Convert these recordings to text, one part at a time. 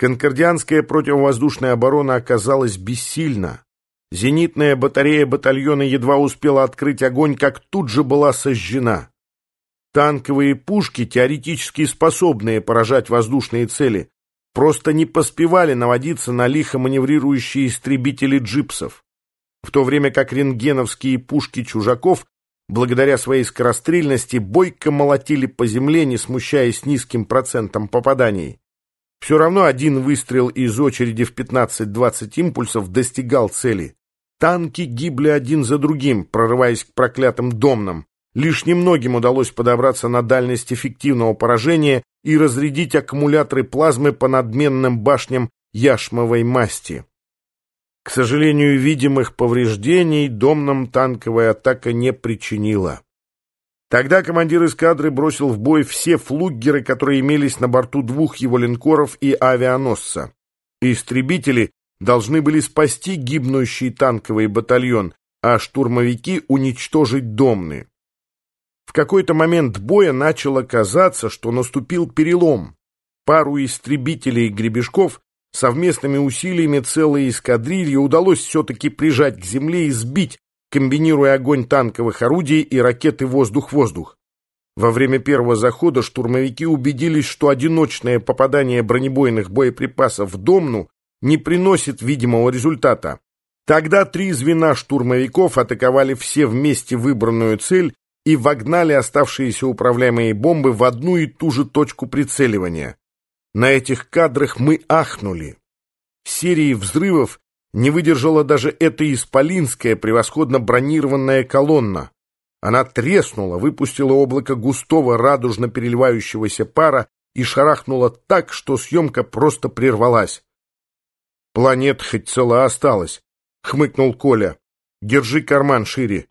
Конкордианская противовоздушная оборона оказалась бессильна. Зенитная батарея батальона едва успела открыть огонь, как тут же была сожжена. Танковые пушки, теоретически способные поражать воздушные цели, просто не поспевали наводиться на лихо маневрирующие истребители джипсов, в то время как рентгеновские пушки чужаков, благодаря своей скорострельности, бойко молотили по земле, не смущаясь низким процентом попаданий. Все равно один выстрел из очереди в 15-20 импульсов достигал цели. Танки гибли один за другим, прорываясь к проклятым домнам. Лишь немногим удалось подобраться на дальность эффективного поражения и разрядить аккумуляторы плазмы по надменным башням яшмовой масти. К сожалению, видимых повреждений домнам танковая атака не причинила. Тогда командир эскадры бросил в бой все флуггеры, которые имелись на борту двух его линкоров и авианосца. Истребители должны были спасти гибнущий танковый батальон, а штурмовики уничтожить домны. В какой-то момент боя начало казаться, что наступил перелом. Пару истребителей и гребешков совместными усилиями целой эскадрильи удалось все-таки прижать к земле и сбить, комбинируя огонь танковых орудий и ракеты воздух-воздух. Во время первого захода штурмовики убедились, что одиночное попадание бронебойных боеприпасов в Домну не приносит видимого результата. Тогда три звена штурмовиков атаковали все вместе выбранную цель и вогнали оставшиеся управляемые бомбы в одну и ту же точку прицеливания. На этих кадрах мы ахнули. Серии взрывов не выдержала даже эта исполинская, превосходно бронированная колонна. Она треснула, выпустила облако густого радужно переливающегося пара и шарахнула так, что съемка просто прервалась. «Планета хоть цела осталась», — хмыкнул Коля. «Держи карман шире.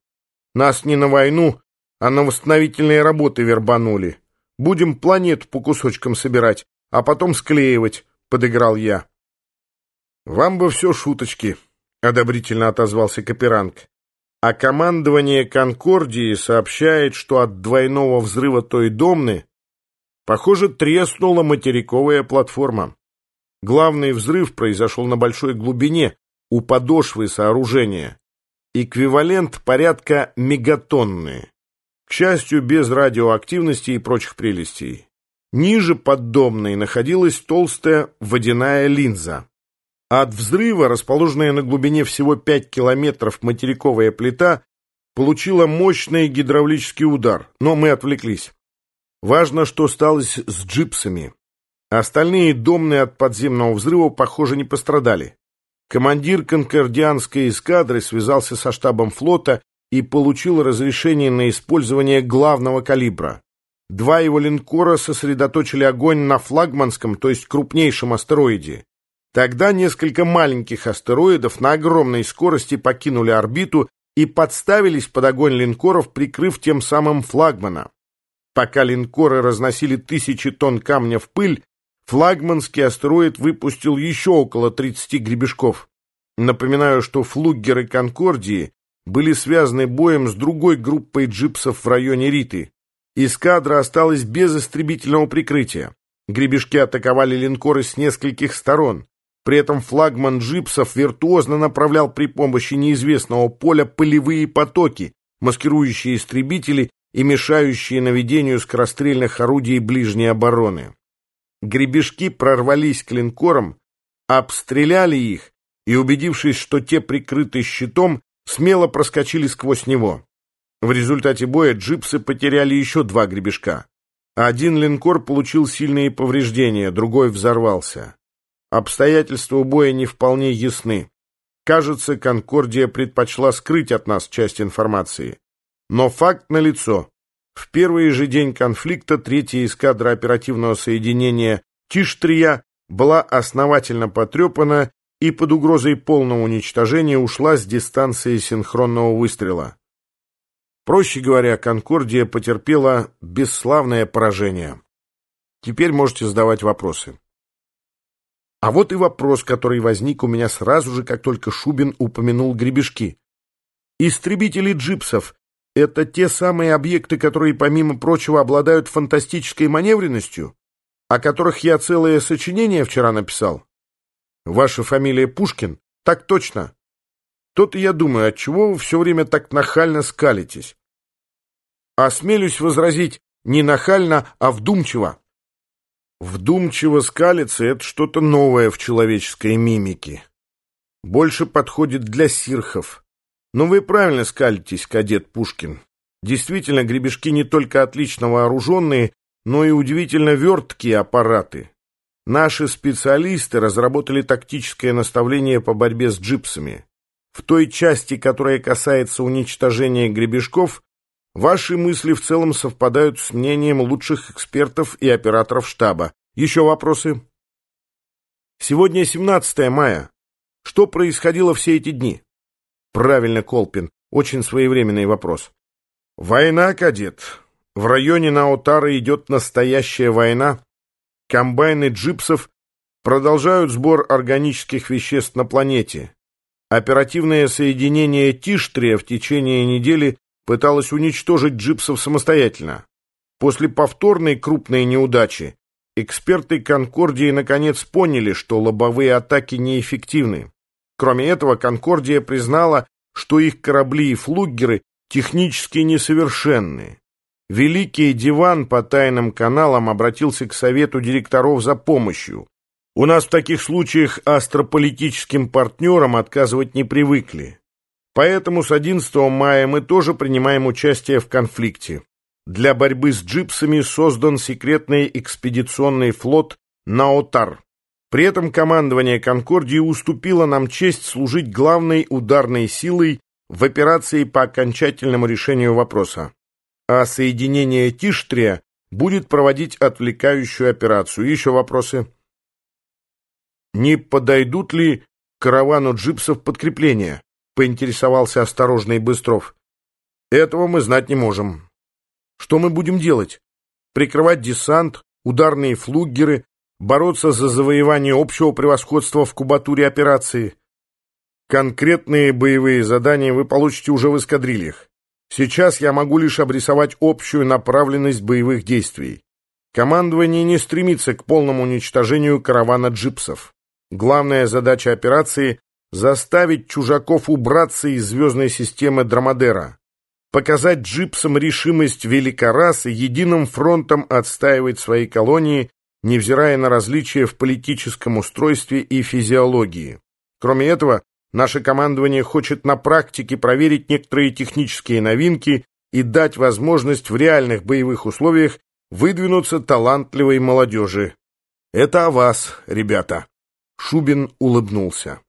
Нас не на войну, а на восстановительные работы вербанули. Будем планету по кусочкам собирать, а потом склеивать, — подыграл я. Вам бы все шуточки, — одобрительно отозвался Каперанг. А командование Конкордии сообщает, что от двойного взрыва той домны, похоже, треснула материковая платформа. Главный взрыв произошел на большой глубине, у подошвы сооружения. Эквивалент порядка мегатонны к счастью, без радиоактивности и прочих прелестей. Ниже поддомной находилась толстая водяная линза. От взрыва, расположенная на глубине всего 5 километров материковая плита, получила мощный гидравлический удар, но мы отвлеклись. Важно, что стало с джипсами. Остальные домные от подземного взрыва, похоже, не пострадали. Командир конкордианской эскадры связался со штабом флота и получил разрешение на использование главного калибра. Два его линкора сосредоточили огонь на флагманском, то есть крупнейшем астероиде. Тогда несколько маленьких астероидов на огромной скорости покинули орбиту и подставились под огонь линкоров, прикрыв тем самым флагмана. Пока линкоры разносили тысячи тонн камня в пыль, флагманский астероид выпустил еще около 30 гребешков. Напоминаю, что флуггеры Конкордии были связаны боем с другой группой джипсов в районе Риты. Эскадра осталась без истребительного прикрытия. Гребешки атаковали линкоры с нескольких сторон. При этом флагман джипсов виртуозно направлял при помощи неизвестного поля пылевые потоки, маскирующие истребители и мешающие наведению скорострельных орудий ближней обороны. Гребешки прорвались к линкорам, обстреляли их и, убедившись, что те прикрыты щитом, смело проскочили сквозь него. В результате боя джипсы потеряли еще два гребешка. Один линкор получил сильные повреждения, другой взорвался. Обстоятельства боя не вполне ясны. Кажется, Конкордия предпочла скрыть от нас часть информации. Но факт налицо. В первый же день конфликта третья эскадра оперативного соединения Тиштрия была основательно потрепана и под угрозой полного уничтожения ушла с дистанции синхронного выстрела. Проще говоря, Конкордия потерпела бесславное поражение. Теперь можете задавать вопросы. А вот и вопрос, который возник у меня сразу же, как только Шубин упомянул гребешки. Истребители джипсов — это те самые объекты, которые, помимо прочего, обладают фантастической маневренностью? о которых я целое сочинение вчера написал? Ваша фамилия Пушкин? Так точно. То-то я думаю, отчего вы все время так нахально скалитесь? Осмелюсь возразить, не нахально, а вдумчиво. Вдумчиво скалиться — это что-то новое в человеческой мимике. Больше подходит для сирхов. Но вы правильно скалитесь, кадет Пушкин. Действительно, гребешки не только отлично вооруженные, но и удивительно верткие аппараты. Наши специалисты разработали тактическое наставление по борьбе с джипсами. В той части, которая касается уничтожения гребешков, ваши мысли в целом совпадают с мнением лучших экспертов и операторов штаба. Еще вопросы? Сегодня 17 мая. Что происходило все эти дни? Правильно, Колпин. Очень своевременный вопрос. Война, кадет. В районе Наутара идет настоящая война. Комбайны джипсов продолжают сбор органических веществ на планете. Оперативное соединение Тиштрия в течение недели пыталось уничтожить джипсов самостоятельно. После повторной крупной неудачи эксперты Конкордии наконец поняли, что лобовые атаки неэффективны. Кроме этого, Конкордия признала, что их корабли и флуггеры технически несовершенны. Великий диван по тайным каналам обратился к совету директоров за помощью. У нас в таких случаях астрополитическим партнерам отказывать не привыкли. Поэтому с 11 мая мы тоже принимаем участие в конфликте. Для борьбы с джипсами создан секретный экспедиционный флот «Наотар». При этом командование «Конкордии» уступило нам честь служить главной ударной силой в операции по окончательному решению вопроса. А соединение Тиштрия будет проводить отвлекающую операцию. Еще вопросы? Не подойдут ли каравану джипсов подкрепления? Поинтересовался осторожный Быстров. Этого мы знать не можем. Что мы будем делать? Прикрывать десант, ударные флуггеры, бороться за завоевание общего превосходства в кубатуре операции? Конкретные боевые задания вы получите уже в эскадрильях. Сейчас я могу лишь обрисовать общую направленность боевых действий. Командование не стремится к полному уничтожению каравана джипсов. Главная задача операции — заставить чужаков убраться из звездной системы Драмадера, показать джипсам решимость великорасы единым фронтом отстаивать свои колонии, невзирая на различия в политическом устройстве и физиологии. Кроме этого, Наше командование хочет на практике проверить некоторые технические новинки и дать возможность в реальных боевых условиях выдвинуться талантливой молодежи. Это о вас, ребята. Шубин улыбнулся.